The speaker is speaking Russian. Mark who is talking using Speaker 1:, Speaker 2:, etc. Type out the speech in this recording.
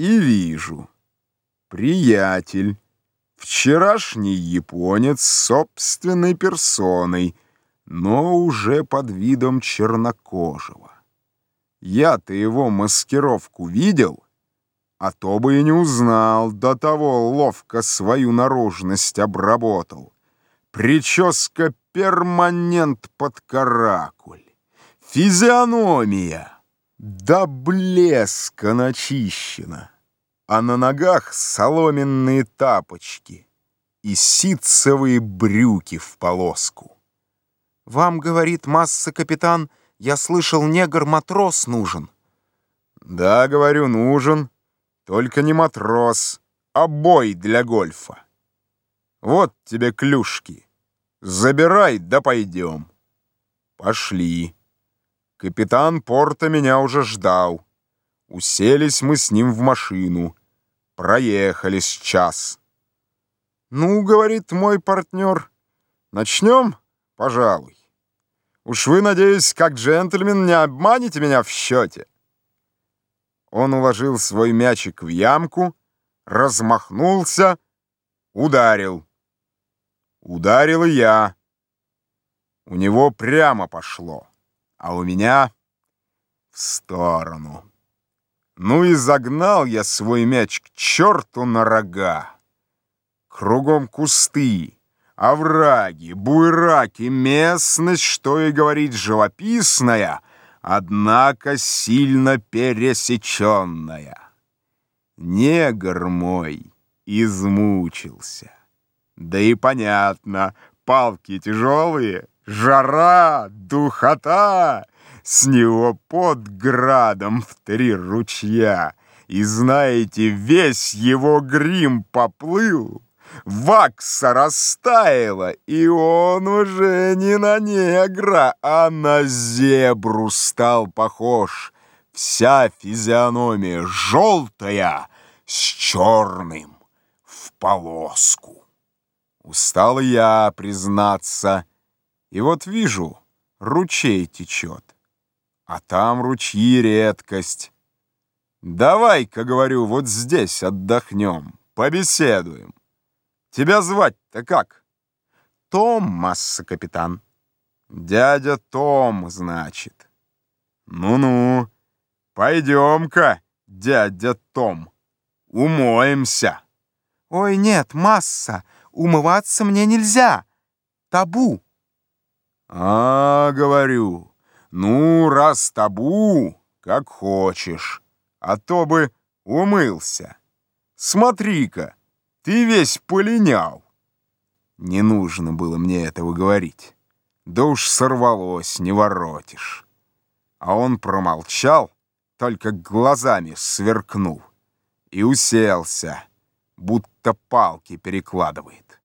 Speaker 1: И вижу. Приятель, вчерашний японец собственной персоной, но уже под видом чернокожего. Я-то его маскировку видел, а то бы и не узнал, до того ловко свою наружность обработал. Прическа перманент под каракуль. Физиономия до блеска начищена, а на ногах соломенные тапочки и ситцевые брюки в полоску.
Speaker 2: «Вам, — говорит масса капитан, — я слышал, негр-матрос нужен».
Speaker 1: «Да, — говорю, — нужен, только не матрос, а бой для гольфа. Вот тебе клюшки, забирай да пойдем». Пошли. Капитан Порта меня уже ждал. Уселись мы с ним в машину. Проехались час. «Ну, — говорит мой партнер, — начнем, пожалуй. Уж вы, надеюсь, как джентльмен, не обманете меня в счете». Он уложил свой мячик в ямку, размахнулся, ударил. Ударил и я. У него прямо пошло а у меня в сторону. Ну и загнал я свой мяч к черту на рога. Кругом кусты, овраги, буйраки, местность, что и говорить, живописная, однако сильно пересеченная. Негр мой измучился. Да и понятно, палки тяжелые, Жара, духота, с него под градом в три ручья. И знаете, весь его грим поплыл, вакса растаяла, и он уже не на негра, а на зебру стал похож. Вся физиономия желтая с черным в полоску. Устал я, признаться, и вот вижу, ручей течет, а там ручьи редкость. Давай-ка, говорю, вот здесь отдохнем, побеседуем. Тебя звать-то как?
Speaker 2: Том, масса капитан.
Speaker 1: Дядя Том, значит. Ну-ну, пойдем-ка, дядя Том, умоемся.
Speaker 2: Ой, нет, масса, умываться мне нельзя. Табу.
Speaker 1: А, говорю, ну, раз табу, как хочешь, а то бы умылся. Смотри-ка, ты весь полинял. Не нужно было мне этого говорить. Да уж сорвалось, не воротишь. А он промолчал, только глазами сверкнул и уселся, будто палки перекладывает.